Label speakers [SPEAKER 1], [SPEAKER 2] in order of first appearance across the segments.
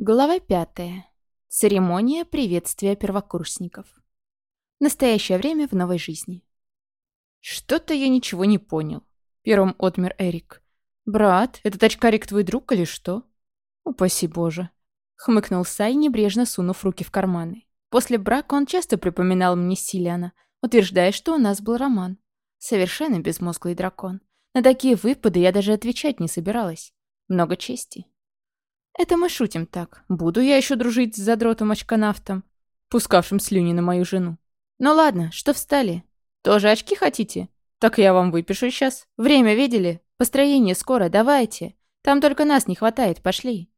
[SPEAKER 1] Глава пятая. Церемония приветствия первокурсников. Настоящее время в новой жизни. «Что-то я ничего не понял», — первым отмер Эрик. «Брат, этот очкарик твой друг или что?» «Упаси боже», — хмыкнул Сай, небрежно сунув руки в карманы. После брака он часто припоминал мне Силиана, утверждая, что у нас был роман. Совершенно безмозглый дракон. На такие выпады я даже отвечать не собиралась. Много чести. Это мы шутим так. Буду я еще дружить с задротом-очконавтом, пускавшим слюни на мою жену. Ну ладно, что встали? Тоже очки хотите? Так я вам выпишу сейчас. Время видели? Построение скоро, давайте. Там только нас не хватает, пошли.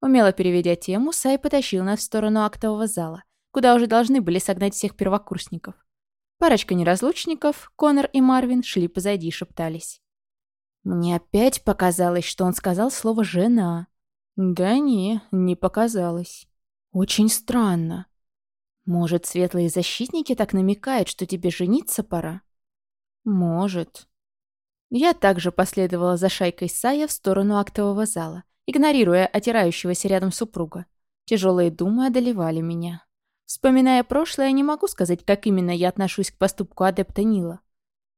[SPEAKER 1] Умело переведя тему, Сай потащил нас в сторону актового зала, куда уже должны были согнать всех первокурсников. Парочка неразлучников, Конор и Марвин, шли позади и шептались. Мне опять показалось, что он сказал слово «жена». Да не, не показалось. Очень странно. Может, светлые защитники так намекают, что тебе жениться пора? Может. Я также последовала за шайкой Сая в сторону актового зала, игнорируя отирающегося рядом супруга. Тяжелые думы одолевали меня. Вспоминая прошлое, не могу сказать, как именно я отношусь к поступку адепта Нила.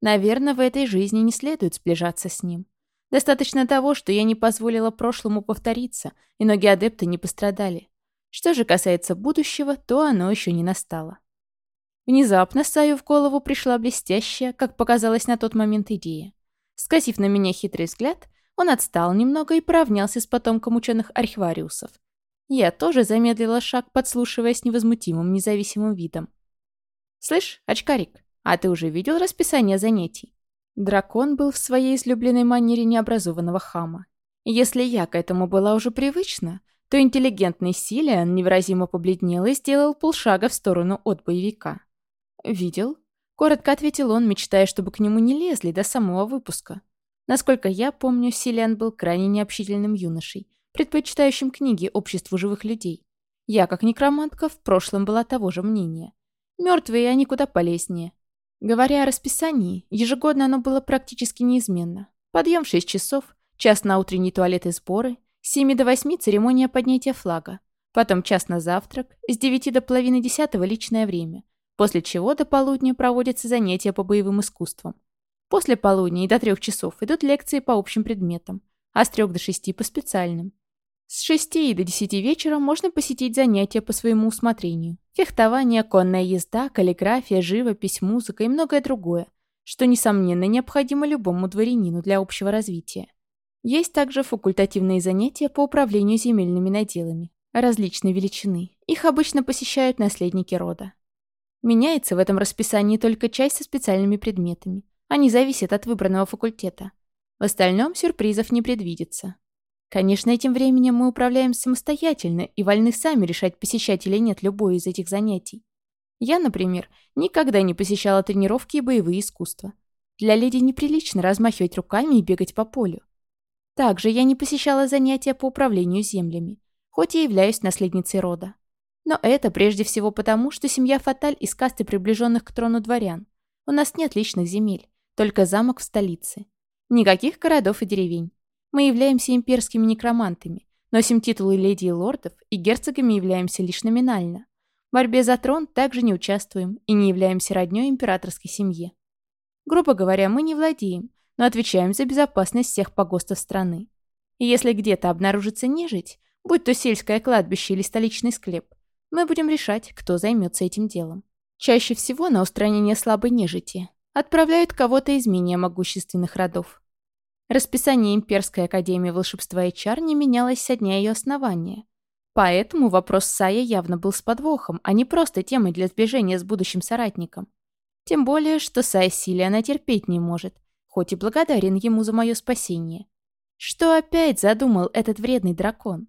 [SPEAKER 1] Наверное, в этой жизни не следует сближаться с ним. Достаточно того, что я не позволила прошлому повториться, и ноги адепта не пострадали. Что же касается будущего, то оно еще не настало. Внезапно Саю в голову пришла блестящая, как показалось на тот момент, идея. Скосив на меня хитрый взгляд, он отстал немного и поравнялся с потомком ученых архивариусов. Я тоже замедлила шаг, подслушивая с невозмутимым независимым видом. «Слышь, очкарик, а ты уже видел расписание занятий?» Дракон был в своей излюбленной манере необразованного хама. Если я к этому была уже привычна, то интеллигентный Силиан невыразимо побледнел и сделал полшага в сторону от боевика. «Видел?» — коротко ответил он, мечтая, чтобы к нему не лезли до самого выпуска. Насколько я помню, Силиан был крайне необщительным юношей, предпочитающим книги обществу живых людей. Я, как некромантка, в прошлом была того же мнения. Мертвые они куда полезнее, Говоря о расписании, ежегодно оно было практически неизменно. Подъем в 6 часов, час на утренний туалет и сборы, с 7 до 8 церемония поднятия флага, потом час на завтрак, с 9 до половины десятого личное время, после чего до полудня проводятся занятия по боевым искусствам. После полудня и до трех часов идут лекции по общим предметам, а с трех до шести по специальным. С 6 до 10 вечера можно посетить занятия по своему усмотрению. Фехтование, конная езда, каллиграфия, живопись, музыка и многое другое, что, несомненно, необходимо любому дворянину для общего развития. Есть также факультативные занятия по управлению земельными наделами различной величины. Их обычно посещают наследники рода. Меняется в этом расписании только часть со специальными предметами. Они зависят от выбранного факультета. В остальном сюрпризов не предвидится. Конечно, этим временем мы управляем самостоятельно и вольны сами решать, посещать или нет любое из этих занятий. Я, например, никогда не посещала тренировки и боевые искусства. Для леди неприлично размахивать руками и бегать по полю. Также я не посещала занятия по управлению землями, хоть и являюсь наследницей рода. Но это прежде всего потому, что семья Фаталь из касты приближенных к трону дворян. У нас нет личных земель, только замок в столице. Никаких городов и деревень. Мы являемся имперскими некромантами, носим титулы леди и лордов, и герцогами являемся лишь номинально. В борьбе за трон также не участвуем и не являемся роднёй императорской семье. Грубо говоря, мы не владеем, но отвечаем за безопасность всех погостов страны. И если где-то обнаружится нежить, будь то сельское кладбище или столичный склеп, мы будем решать, кто займется этим делом. Чаще всего на устранение слабой нежити отправляют кого-то из менее могущественных родов. Расписание Имперской Академии Волшебства и Чар не менялось со дня ее основания. Поэтому вопрос Сая явно был с подвохом, а не просто темой для сближения с будущим соратником. Тем более, что Сай Силиана терпеть не может, хоть и благодарен ему за мое спасение. Что опять задумал этот вредный дракон?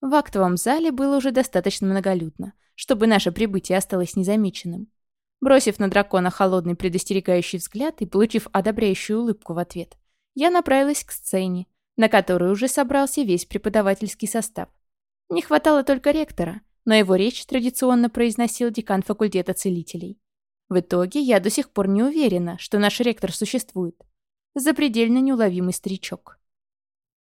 [SPEAKER 1] В актовом зале было уже достаточно многолюдно, чтобы наше прибытие осталось незамеченным. Бросив на дракона холодный предостерегающий взгляд и получив одобряющую улыбку в ответ, я направилась к сцене, на которой уже собрался весь преподавательский состав. Не хватало только ректора, но его речь традиционно произносил декан факультета целителей. В итоге я до сих пор не уверена, что наш ректор существует. Запредельно неуловимый старичок.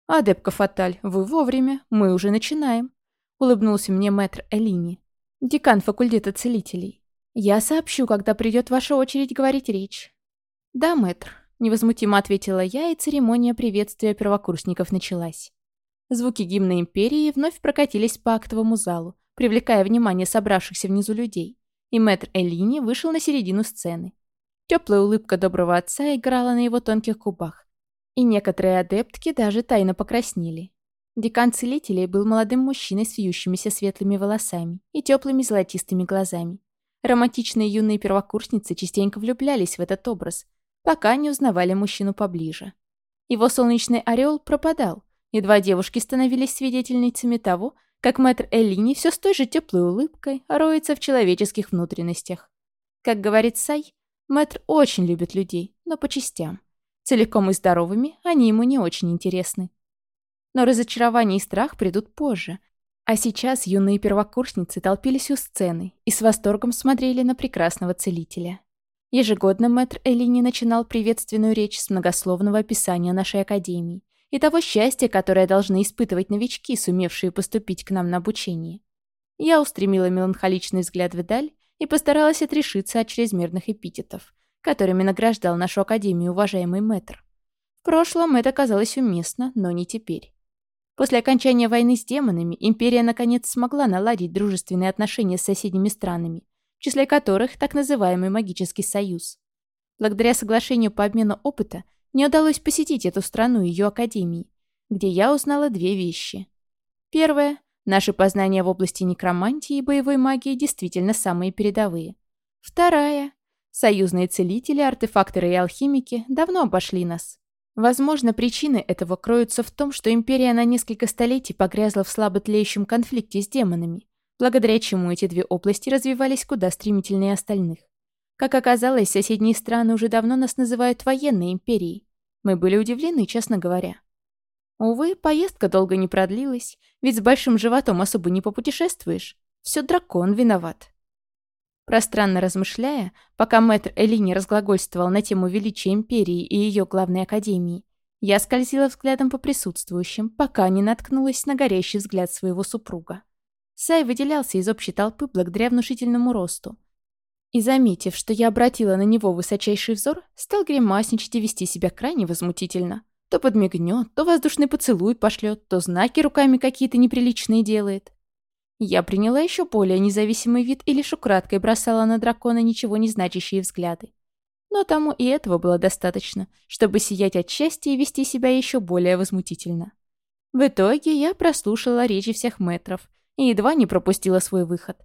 [SPEAKER 1] «Адепка Фаталь, вы вовремя, мы уже начинаем», — улыбнулся мне мэтр Элини, декан факультета целителей. «Я сообщу, когда придет ваша очередь говорить речь». «Да, мэтр», — невозмутимо ответила я, и церемония приветствия первокурсников началась. Звуки гимна Империи вновь прокатились по актовому залу, привлекая внимание собравшихся внизу людей, и мэтр Элини вышел на середину сцены. Теплая улыбка доброго отца играла на его тонких губах, и некоторые адептки даже тайно покраснели. Декан целителей был молодым мужчиной с вьющимися светлыми волосами и теплыми золотистыми глазами. Романтичные юные первокурсницы частенько влюблялись в этот образ, пока не узнавали мужчину поближе. Его солнечный орел пропадал, Едва девушки становились свидетельницами того, как мэтр Эллини все с той же теплой улыбкой роется в человеческих внутренностях. Как говорит Сай, мэтр очень любит людей, но по частям. Целиком и здоровыми они ему не очень интересны. Но разочарование и страх придут позже. А сейчас юные первокурсницы толпились у сцены и с восторгом смотрели на прекрасного целителя. Ежегодно мэтр Эллини начинал приветственную речь с многословного описания нашей академии, и того счастья, которое должны испытывать новички, сумевшие поступить к нам на обучение. Я устремила меланхоличный взгляд вдаль и постаралась отрешиться от чрезмерных эпитетов, которыми награждал нашу академию уважаемый мэтр. В прошлом это казалось уместно, но не теперь. После окончания войны с демонами империя наконец смогла наладить дружественные отношения с соседними странами, в числе которых так называемый магический союз. Благодаря соглашению по обмену опыта мне удалось посетить эту страну и ее академии, где я узнала две вещи. Первое. Наши познания в области некромантии и боевой магии действительно самые передовые. Вторая. Союзные целители, артефакторы и алхимики давно обошли нас. Возможно, причины этого кроются в том, что Империя на несколько столетий погрязла в слабо тлеющем конфликте с демонами, благодаря чему эти две области развивались куда стремительнее остальных. Как оказалось, соседние страны уже давно нас называют военной империей, мы были удивлены, честно говоря. Увы, поездка долго не продлилась, ведь с большим животом особо не попутешествуешь. Все дракон виноват. Пространно размышляя, пока мэтр Элини разглагольствовал на тему величия империи и ее главной академии, я скользила взглядом по присутствующим, пока не наткнулась на горящий взгляд своего супруга. Сай выделялся из общей толпы благодаря внушительному росту, и, заметив, что я обратила на него высочайший взор, стал гримасничать и вести себя крайне возмутительно. То подмигнет, то воздушный поцелуй пошлет, то знаки руками какие-то неприличные делает. Я приняла еще более независимый вид и лишь украдкой бросала на дракона ничего не значащие взгляды. Но тому и этого было достаточно, чтобы сиять от счастья и вести себя еще более возмутительно. В итоге я прослушала речи всех метров и едва не пропустила свой выход.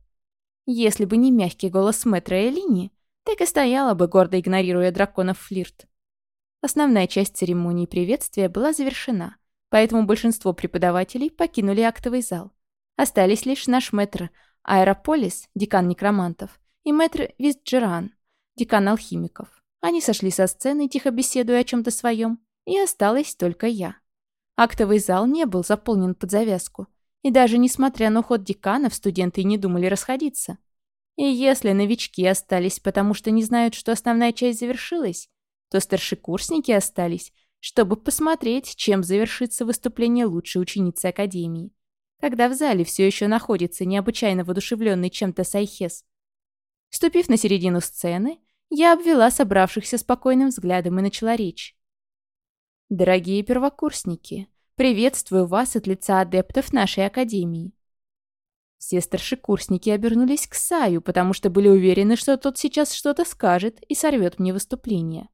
[SPEAKER 1] Если бы не мягкий голос мэтра Элини, так и стояла бы, гордо игнорируя драконов флирт. Основная часть церемонии приветствия была завершена, поэтому большинство преподавателей покинули актовый зал. Остались лишь наш мэтр Аэрополис, декан некромантов, и мэтр Визджеран, декан алхимиков. Они сошли со сцены, тихо беседуя о чем-то своем, и осталась только я. Актовый зал не был заполнен под завязку, и даже несмотря на уход деканов, студенты не думали расходиться. И если новички остались, потому что не знают, что основная часть завершилась, то старшекурсники остались, чтобы посмотреть, чем завершится выступление лучшей ученицы Академии. Когда в зале все еще находится необычайно воодушевленный чем-то Сайхес. Ступив на середину сцены, я обвела собравшихся спокойным взглядом и начала речь. «Дорогие первокурсники, Приветствую вас от лица адептов нашей академии». Все старшекурсники обернулись к Саю, потому что были уверены, что тот сейчас что-то скажет и сорвет мне выступление.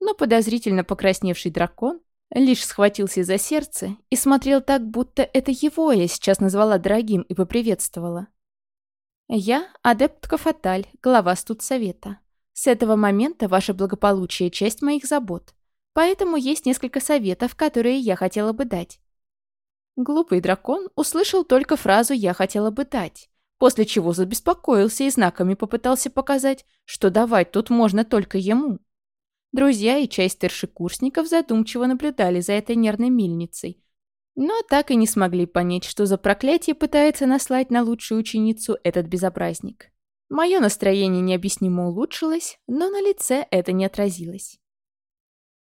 [SPEAKER 1] Но подозрительно покрасневший дракон лишь схватился за сердце и смотрел так, будто это его я сейчас назвала дорогим и поприветствовала. Я адептка Фаталь, глава студсовета. С этого момента ваше благополучие – часть моих забот. Поэтому есть несколько советов, которые я хотела бы дать. Глупый дракон услышал только фразу «я хотела бы дать», после чего забеспокоился и знаками попытался показать, что давать тут можно только ему. Друзья и часть старшекурсников задумчиво наблюдали за этой нервной мельницей, но так и не смогли понять, что за проклятие пытается наслать на лучшую ученицу этот безобразник. Мое настроение необъяснимо улучшилось, но на лице это не отразилось.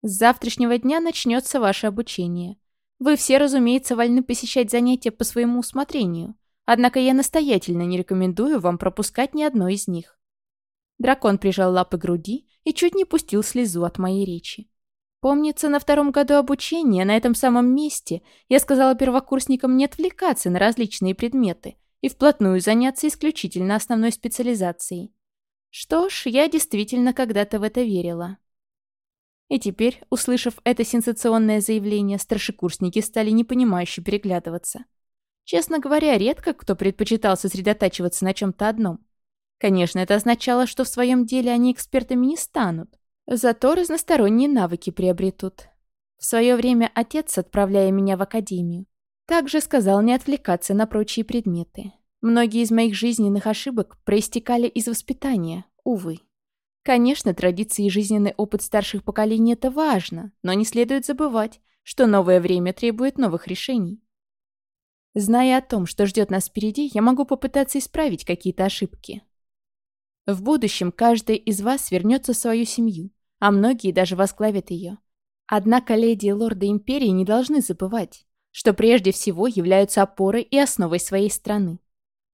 [SPEAKER 1] С завтрашнего дня начнется ваше обучение. Вы все, разумеется, вольны посещать занятия по своему усмотрению, Однако я настоятельно не рекомендую вам пропускать ни одно из них. Дракон прижал лапы к груди и чуть не пустил слезу от моей речи. Помнится, на втором году обучения на этом самом месте я сказала первокурсникам не отвлекаться на различные предметы и вплотную заняться исключительно основной специализацией. Что ж, я действительно когда-то в это верила. И теперь, услышав это сенсационное заявление, старшекурсники стали непонимающе переглядываться. Честно говоря, редко кто предпочитал сосредотачиваться на чем-то одном. Конечно, это означало, что в своем деле они экспертами не станут. Зато разносторонние навыки приобретут. В свое время отец, отправляя меня в академию, также сказал не отвлекаться на прочие предметы. Многие из моих жизненных ошибок проистекали из воспитания, увы. Конечно, традиции и жизненный опыт старших поколений – это важно, но не следует забывать, что новое время требует новых решений. Зная о том, что ждет нас впереди, я могу попытаться исправить какие-то ошибки. В будущем каждый из вас вернется в свою семью, а многие даже возглавят ее. Однако леди и лорды Империи не должны забывать, что прежде всего являются опорой и основой своей страны.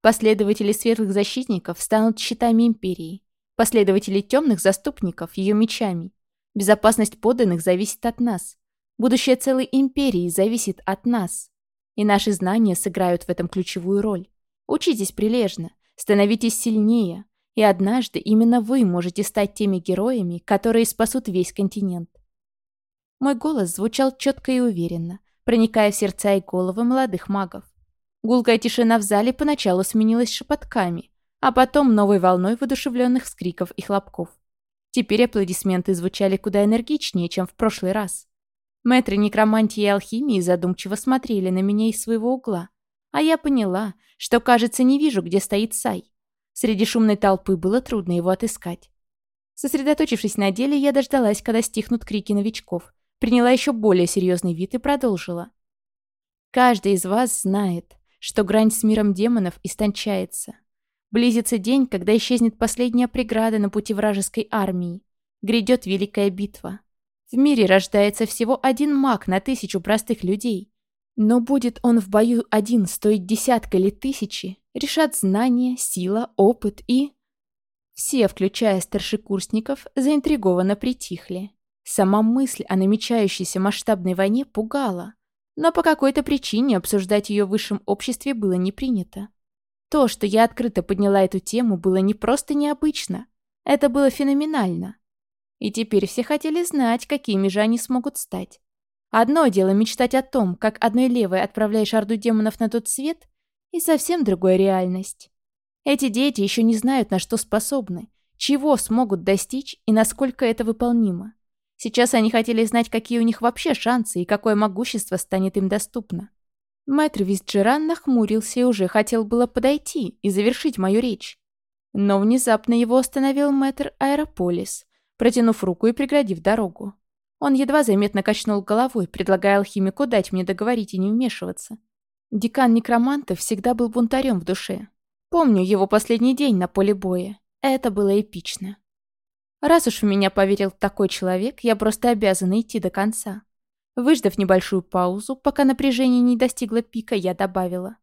[SPEAKER 1] Последователи светлых защитников станут щитами Империи, последователи темных заступников ее мечами. Безопасность подданных зависит от нас. Будущее целой Империи зависит от нас. И наши знания сыграют в этом ключевую роль. Учитесь прилежно, становитесь сильнее, и однажды именно вы можете стать теми героями, которые спасут весь континент. Мой голос звучал четко и уверенно, проникая в сердца и головы молодых магов. Гулкая тишина в зале поначалу сменилась шепотками, а потом новой волной воодушевленных вскриков и хлопков. Теперь аплодисменты звучали куда энергичнее, чем в прошлый раз. Мэтры некромантии и алхимии задумчиво смотрели на меня из своего угла, а я поняла, что, кажется, не вижу, где стоит Сай. Среди шумной толпы было трудно его отыскать. Сосредоточившись на деле, я дождалась, когда стихнут крики новичков, приняла еще более серьезный вид и продолжила. Каждый из вас знает, что грань с миром демонов истончается. Близится день, когда исчезнет последняя преграда на пути вражеской армии. Грядет великая битва. В мире рождается всего один маг на тысячу простых людей. Но будет он в бою один стоить десятка или тысячи, решат знания, сила, опыт и... Все, включая старшекурсников, заинтригованно притихли. Сама мысль о намечающейся масштабной войне пугала, но по какой-то причине обсуждать ее в высшем обществе было не принято. То, что я открыто подняла эту тему, было не просто необычно, это было феноменально. И теперь все хотели знать, какими же они смогут стать. Одно дело мечтать о том, как одной левой отправляешь орду демонов на тот свет, и совсем другая реальность. Эти дети еще не знают, на что способны, чего смогут достичь и насколько это выполнимо. Сейчас они хотели знать, какие у них вообще шансы и какое могущество станет им доступно. Мэтр Визджеран нахмурился и уже хотел было подойти и завершить мою речь. Но внезапно его остановил мэтр Аэрополис, протянув руку и преградив дорогу. Он едва заметно качнул головой, предлагая алхимику дать мне договорить и не вмешиваться. Декан некромантов всегда был бунтарем в душе. Помню его последний день на поле боя. Это было эпично. Раз уж в меня поверил такой человек, я просто обязана идти до конца. Выждав небольшую паузу, пока напряжение не достигло пика, я добавила.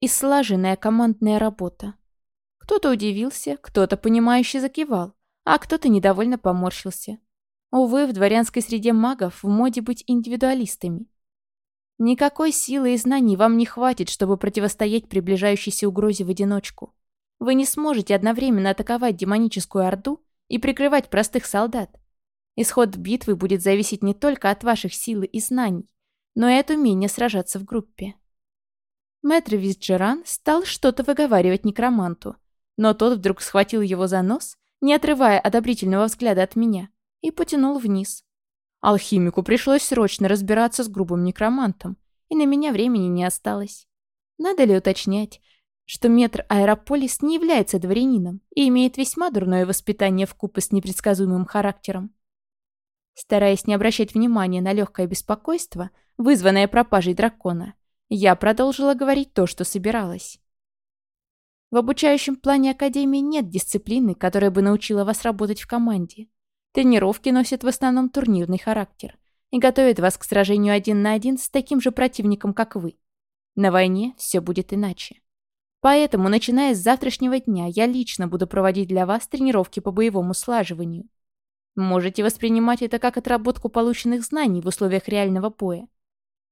[SPEAKER 1] И слаженная командная работа. Кто-то удивился, кто-то понимающе закивал, а кто-то недовольно поморщился. Увы, в дворянской среде магов в моде быть индивидуалистами. Никакой силы и знаний вам не хватит, чтобы противостоять приближающейся угрозе в одиночку. Вы не сможете одновременно атаковать демоническую орду и прикрывать простых солдат. Исход битвы будет зависеть не только от ваших сил и знаний, но и от умения сражаться в группе. Мэтр Визджеран стал что-то выговаривать некроманту, но тот вдруг схватил его за нос, не отрывая одобрительного взгляда от меня, и потянул вниз. Алхимику пришлось срочно разбираться с грубым некромантом, и на меня времени не осталось. Надо ли уточнять, что метр Аэрополис не является дворянином и имеет весьма дурное воспитание в купе с непредсказуемым характером? Стараясь не обращать внимания на легкое беспокойство, вызванное пропажей дракона, я продолжила говорить то, что собиралась. В обучающем плане Академии нет дисциплины, которая бы научила вас работать в команде. Тренировки носят в основном турнирный характер и готовят вас к сражению один на один с таким же противником, как вы. На войне все будет иначе. Поэтому, начиная с завтрашнего дня, я лично буду проводить для вас тренировки по боевому слаживанию. Можете воспринимать это как отработку полученных знаний в условиях реального боя.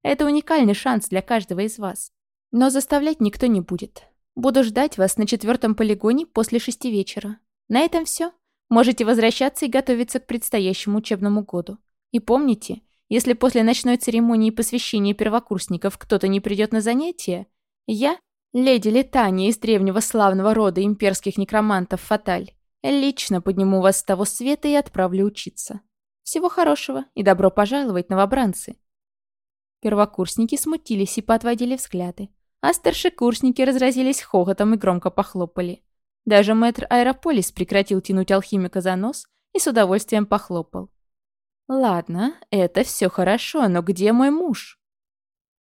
[SPEAKER 1] Это уникальный шанс для каждого из вас. Но заставлять никто не будет. Буду ждать вас на четвертом полигоне после шести вечера. На этом все. Можете возвращаться и готовиться к предстоящему учебному году. И помните, если после ночной церемонии посвящения первокурсников кто-то не придет на занятия, я, леди Летания из древнего славного рода имперских некромантов Фаталь, лично подниму вас с того света и отправлю учиться. Всего хорошего и добро пожаловать, новобранцы. Первокурсники смутились и поотводили взгляды, а старшекурсники разразились хохотом и громко похлопали. Даже мэтр Аэрополис прекратил тянуть алхимика за нос и с удовольствием похлопал. «Ладно, это все хорошо, но где мой муж?»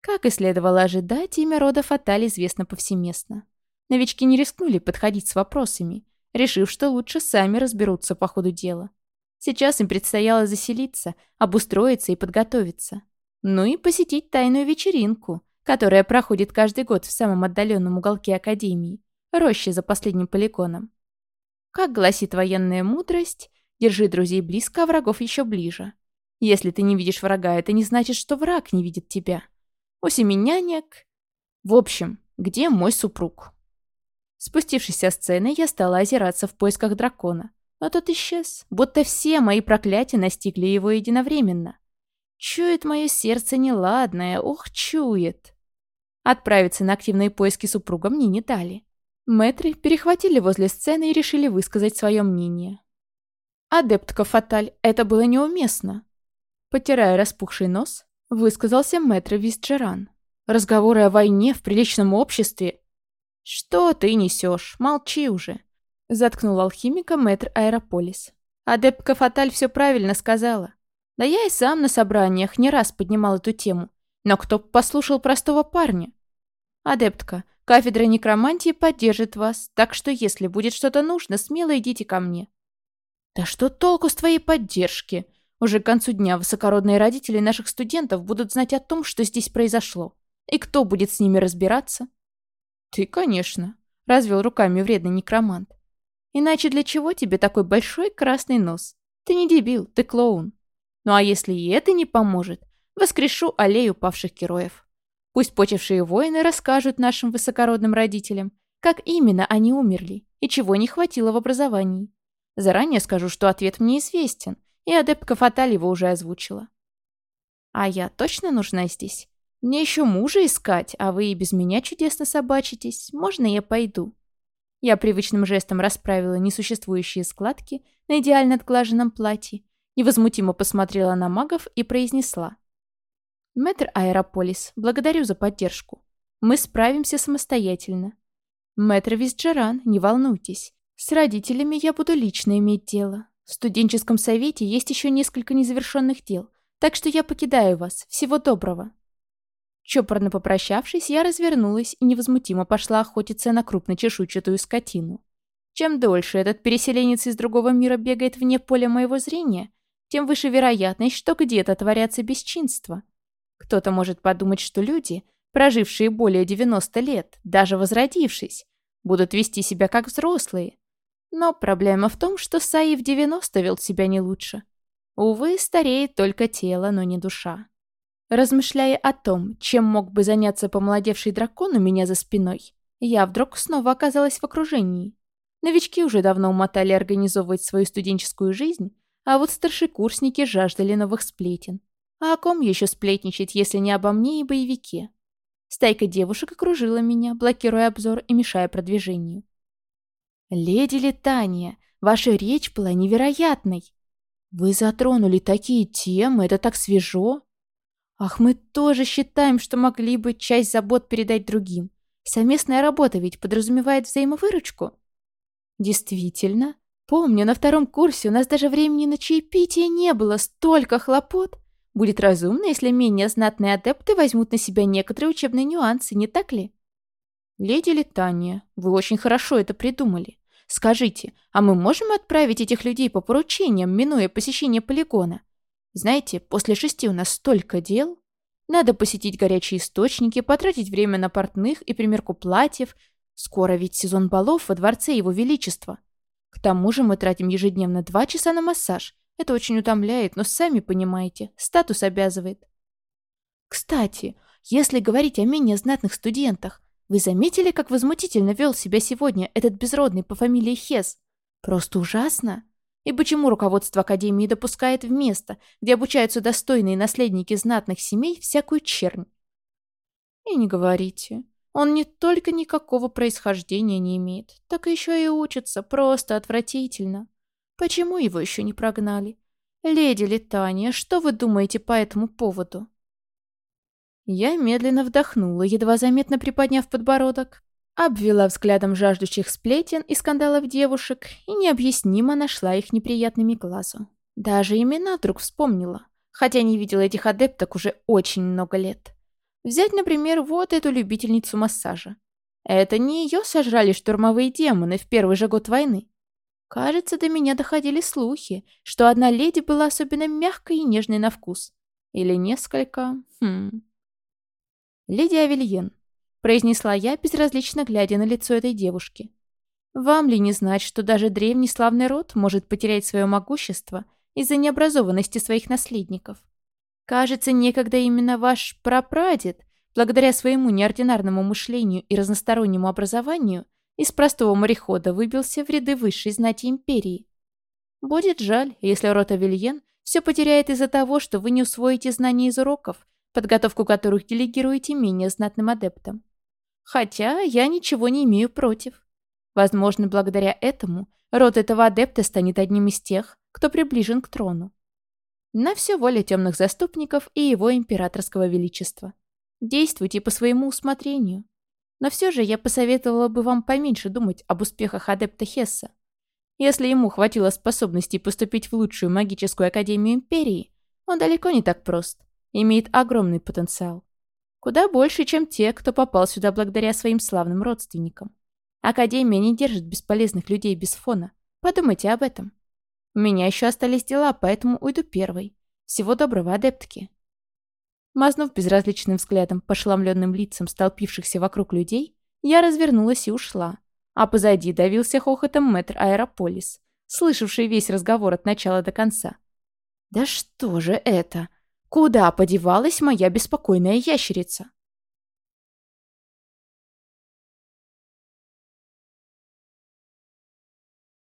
[SPEAKER 1] Как и следовало ожидать, имя рода Фаталь известно повсеместно. Новички не рискнули подходить с вопросами, решив, что лучше сами разберутся по ходу дела. Сейчас им предстояло заселиться, обустроиться и подготовиться. Ну и посетить тайную вечеринку, которая проходит каждый год в самом отдаленном уголке Академии, роще за последним полигоном. Как гласит военная мудрость, Держи друзей близко, а врагов еще ближе. Если ты не видишь врага, это не значит, что враг не видит тебя. У семенянек... В общем, где мой супруг? Спустившись со сцены, я стала озираться в поисках дракона. Но тот исчез, будто все мои проклятия настигли его единовременно. Чует мое сердце неладное, ох, чует. Отправиться на активные поиски супруга мне не дали. Мэтры перехватили возле сцены и решили высказать свое мнение. «Адептка Фаталь, это было неуместно!» Потирая распухший нос, высказался мэтр Висджеран. «Разговоры о войне в приличном обществе...» «Что ты несешь? Молчи уже!» Заткнул алхимика мэтр Аэрополис. Адептка Фаталь все правильно сказала. Да я и сам на собраниях не раз поднимал эту тему. Но кто послушал простого парня? Адептка, кафедра некромантии поддержит вас, так что если будет что-то нужно, смело идите ко мне. «Да что толку с твоей поддержки? Уже к концу дня высокородные родители наших студентов будут знать о том, что здесь произошло. И кто будет с ними разбираться?» «Ты, конечно», — развел руками вредный некромант. «Иначе для чего тебе такой большой красный нос? Ты не дебил, ты клоун. Ну а если и это не поможет, воскрешу аллею павших героев. Пусть почившие воины расскажут нашим высокородным родителям, как именно они умерли и чего не хватило в образовании. Заранее скажу, что ответ мне известен, и адепка Фаталь его уже озвучила. А я точно нужна здесь? Мне еще мужа искать, а вы и без меня чудесно собачитесь. Можно я пойду?» Я привычным жестом расправила несуществующие складки на идеально отглаженном платье, невозмутимо посмотрела на магов и произнесла. «Мэтр Аэрополис, благодарю за поддержку. Мы справимся самостоятельно. Мэтр Визджеран, не волнуйтесь. С родителями я буду лично иметь дело. В студенческом совете есть еще несколько незавершенных дел, так что я покидаю вас. Всего доброго». Чопорно попрощавшись, я развернулась и невозмутимо пошла охотиться на крупночешуйчатую скотину. Чем дольше этот переселенец из другого мира бегает вне поля моего зрения, тем выше вероятность, что где-то творятся бесчинства. Кто-то может подумать, что люди, прожившие более 90 лет, даже возродившись, будут вести себя как взрослые, но проблема в том, что Саи в 90 вел себя не лучше. Увы, стареет только тело, но не душа. Размышляя о том, чем мог бы заняться помолодевший дракон у меня за спиной, я вдруг снова оказалась в окружении. Новички уже давно умотали организовывать свою студенческую жизнь, а вот старшекурсники жаждали новых сплетен. А о ком еще сплетничать, если не обо мне и боевике? Стайка девушек окружила меня, блокируя обзор и мешая продвижению. «Леди Летания, ваша речь была невероятной. Вы затронули такие темы, это так свежо. Ах, мы тоже считаем, что могли бы часть забот передать другим. Совместная работа ведь подразумевает взаимовыручку». «Действительно. Помню, на втором курсе у нас даже времени на чаепитие не было, столько хлопот. Будет разумно, если менее знатные адепты возьмут на себя некоторые учебные нюансы, не так ли?» «Леди Летания, вы очень хорошо это придумали. Скажите, а мы можем отправить этих людей по поручениям, минуя посещение полигона? Знаете, после шести у нас столько дел. Надо посетить горячие источники, потратить время на портных и примерку платьев. Скоро ведь сезон балов во дворце Его Величества. К тому же мы тратим ежедневно два часа на массаж. Это очень утомляет, но сами понимаете, статус обязывает. Кстати, если говорить о менее знатных студентах, вы заметили, как возмутительно вел себя сегодня этот безродный по фамилии Хес? Просто ужасно. И почему руководство Академии допускает в место, где обучаются достойные наследники знатных семей, всякую чернь? И не говорите. Он не только никакого происхождения не имеет, так еще и учится просто отвратительно. Почему его еще не прогнали? Леди Летания, что вы думаете по этому поводу? Я медленно вдохнула, едва заметно приподняв подбородок, обвела взглядом жаждущих сплетен и скандалов девушек и необъяснимо нашла их неприятными глазу. Даже имена вдруг вспомнила, хотя не видела этих адепток уже очень много лет. Взять, например, вот эту любительницу массажа. Это не ее сожрали штурмовые демоны в первый же год войны. Кажется, до меня доходили слухи, что одна леди была особенно мягкой и нежной на вкус. Или несколько... Хм... «Леди Авельен», — произнесла я, безразлично глядя на лицо этой девушки. «Вам ли не знать, что даже древний славный род может потерять свое могущество из-за необразованности своих наследников? Кажется, некогда именно ваш прапрадед, благодаря своему неординарному мышлению и разностороннему образованию, из простого морехода выбился в ряды высшей знати империи. Будет жаль, если род Авельен все потеряет из-за того, что вы не усвоите знания из уроков, подготовку которых делегируете менее знатным адептам. Хотя я ничего не имею против. Возможно, благодаря этому род этого адепта станет одним из тех, кто приближен к трону. На все воля темных заступников и его императорского величества. Действуйте по своему усмотрению. Но все же я посоветовала бы вам поменьше думать об успехах адепта Хесса. Если ему хватило способностей поступить в лучшую магическую академию Империи, он далеко не так прост. Имеет огромный потенциал. Куда больше, чем те, кто попал сюда благодаря своим славным родственникам. Академия не держит бесполезных людей без фона. Подумайте об этом. У меня еще остались дела, поэтому уйду первой. Всего доброго, адептки. Мазнув безразличным взглядом по ошеломленным лицам столпившихся вокруг людей, я развернулась и ушла. А позади давился хохотом мэтр Аэрополис, слышавший весь разговор от начала до конца. «Да что же это? Куда подевалась моя беспокойная ящерица?»